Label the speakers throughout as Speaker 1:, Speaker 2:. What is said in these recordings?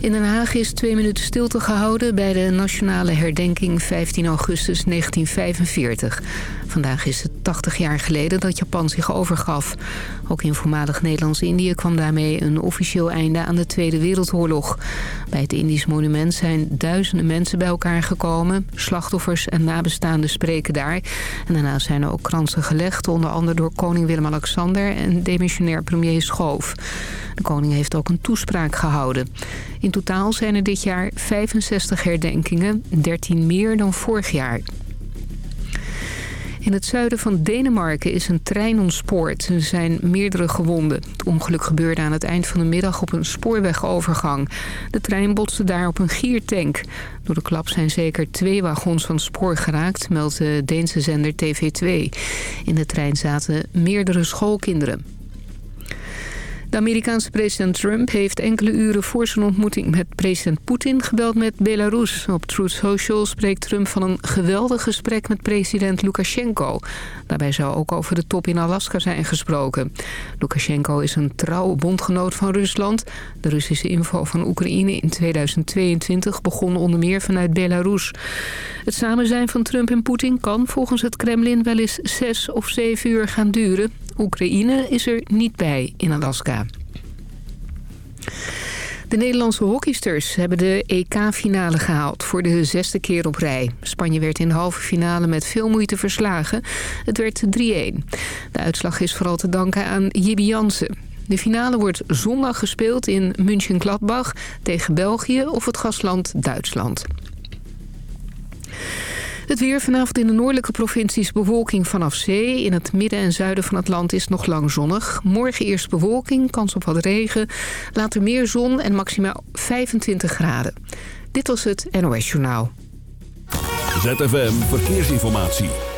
Speaker 1: In Den Haag is twee minuten stilte gehouden... bij de nationale herdenking 15 augustus 1945. Vandaag is het 80 jaar geleden dat Japan zich overgaf. Ook in voormalig Nederlands-Indië kwam daarmee een officieel einde aan de Tweede Wereldoorlog. Bij het Indisch monument zijn duizenden mensen bij elkaar gekomen. Slachtoffers en nabestaanden spreken daar. En daarna zijn er ook kransen gelegd, onder andere door koning Willem-Alexander... en demissionair premier Schoof. De koning heeft ook een toespraak gehouden. In totaal zijn er dit jaar 65 herdenkingen, 13 meer dan vorig jaar. In het zuiden van Denemarken is een trein ontspoord. Er zijn meerdere gewonden. Het ongeluk gebeurde aan het eind van de middag op een spoorwegovergang. De trein botste daar op een giertank. Door de klap zijn zeker twee wagons van spoor geraakt, meldt de Deense zender TV2. In de trein zaten meerdere schoolkinderen. De Amerikaanse president Trump heeft enkele uren voor zijn ontmoeting met president Poetin gebeld met Belarus. Op Truth Social spreekt Trump van een geweldig gesprek met president Lukashenko. Daarbij zou ook over de top in Alaska zijn gesproken. Lukashenko is een trouwe bondgenoot van Rusland. De Russische inval van Oekraïne in 2022 begon onder meer vanuit Belarus. Het samen zijn van Trump en Poetin kan volgens het Kremlin wel eens zes of zeven uur gaan duren. Oekraïne is er niet bij in Alaska. De Nederlandse hockeysters hebben de EK-finale gehaald voor de zesde keer op rij. Spanje werd in de halve finale met veel moeite verslagen. Het werd 3-1. De uitslag is vooral te danken aan Jibbi Jansen. De finale wordt zondag gespeeld in München-Gladbach tegen België of het gastland Duitsland. Het weer vanavond in de noordelijke provincies bewolking vanaf zee. In het midden en zuiden van het land is nog lang zonnig. Morgen eerst bewolking, kans op wat regen. Later meer zon en maximaal 25 graden. Dit was het NOS Journaal.
Speaker 2: ZFM Verkeersinformatie.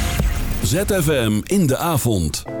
Speaker 2: ZFM in de avond.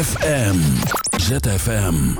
Speaker 3: ZFM. ZFM.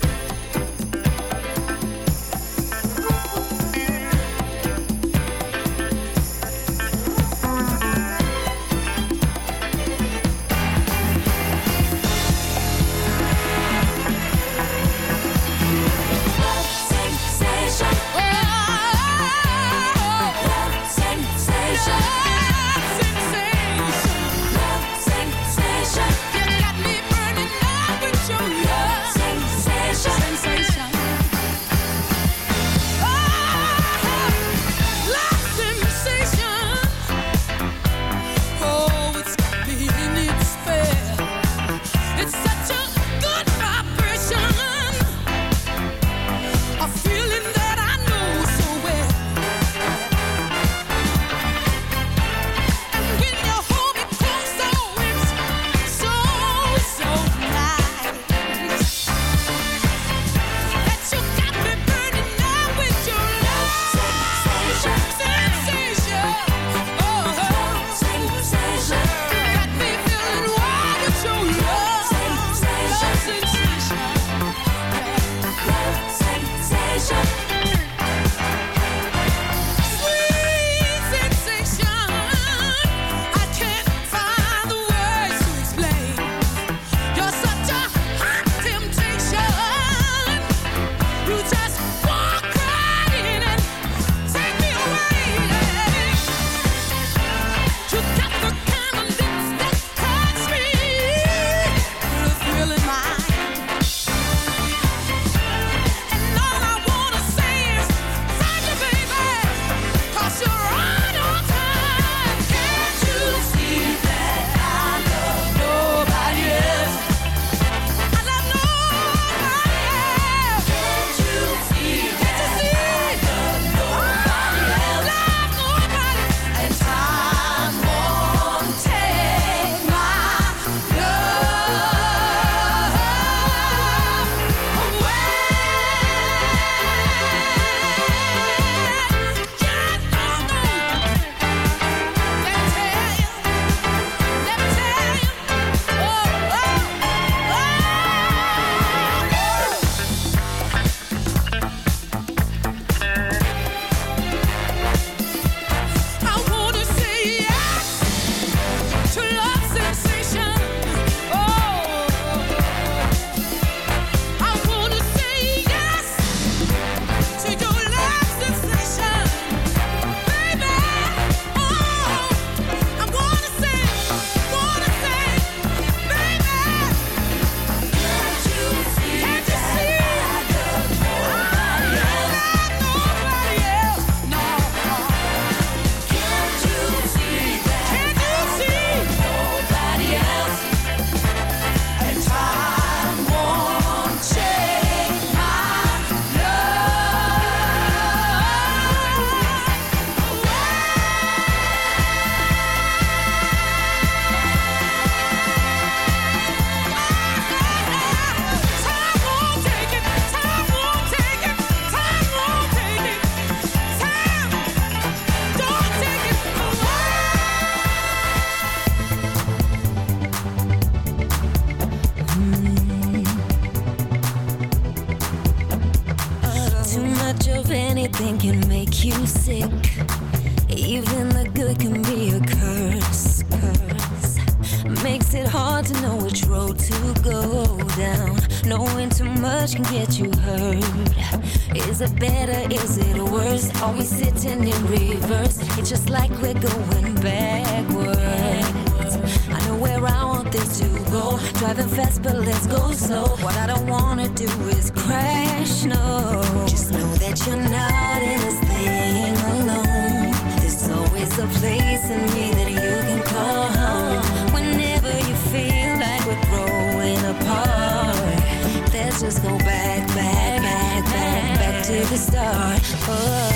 Speaker 4: apart. Let's just go back, back, back, back, back to the start. Oh.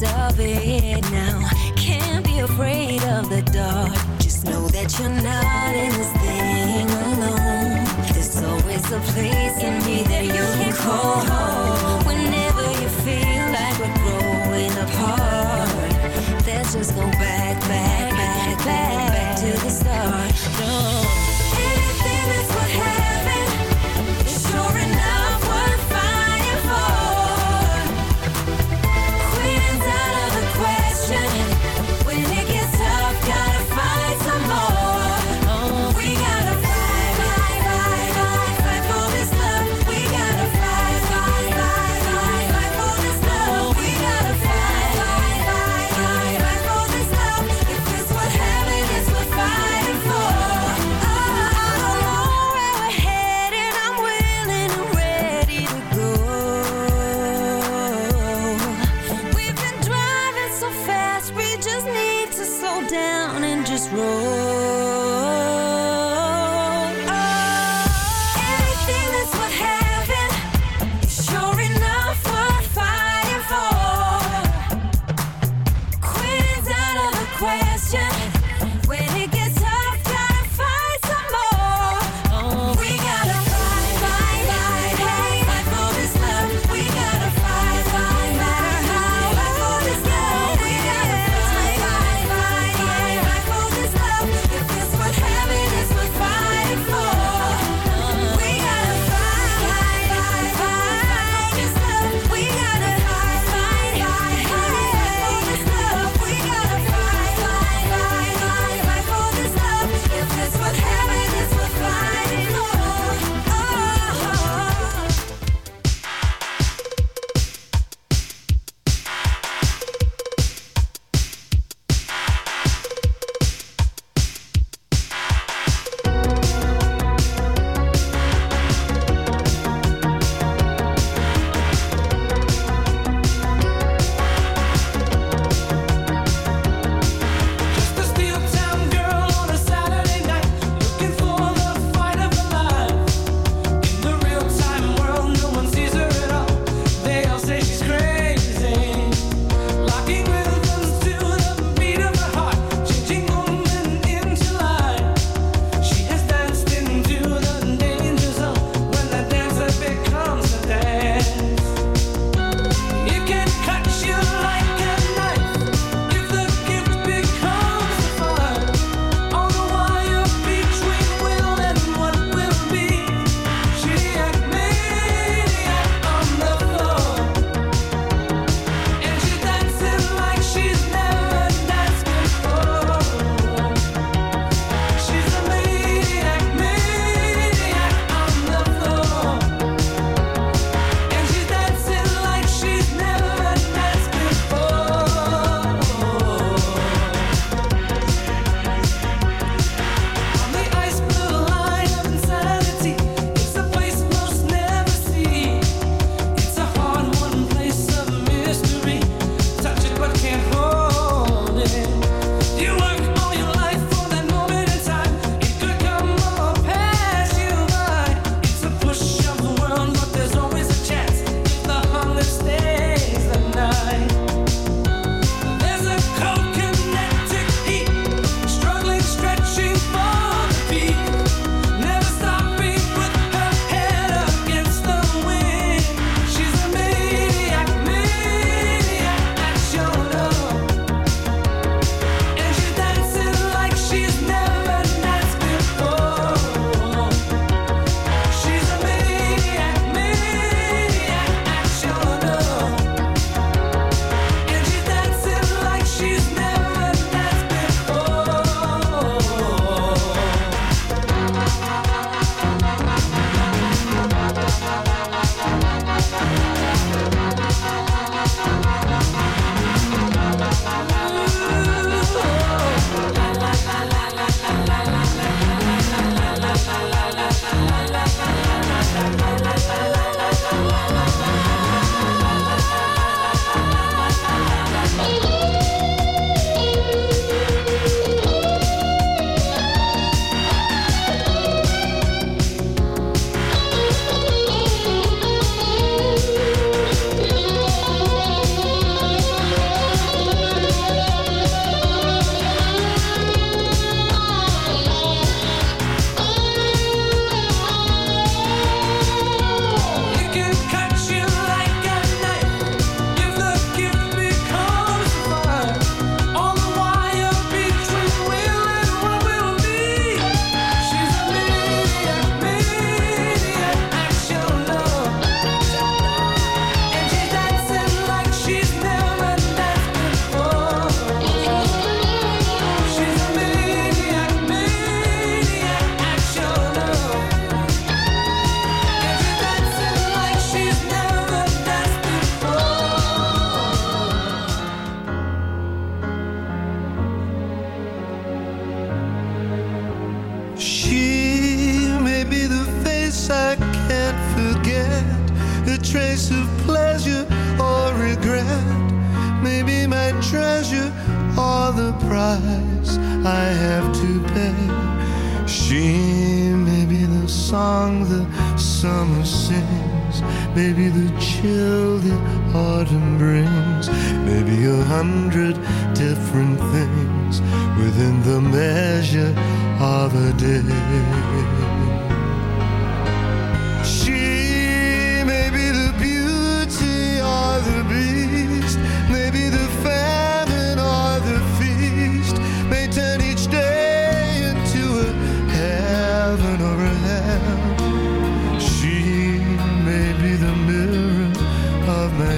Speaker 4: sides of it now. Can't be afraid of the dark. Just know that you're not in this thing alone. There's always a place.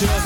Speaker 5: just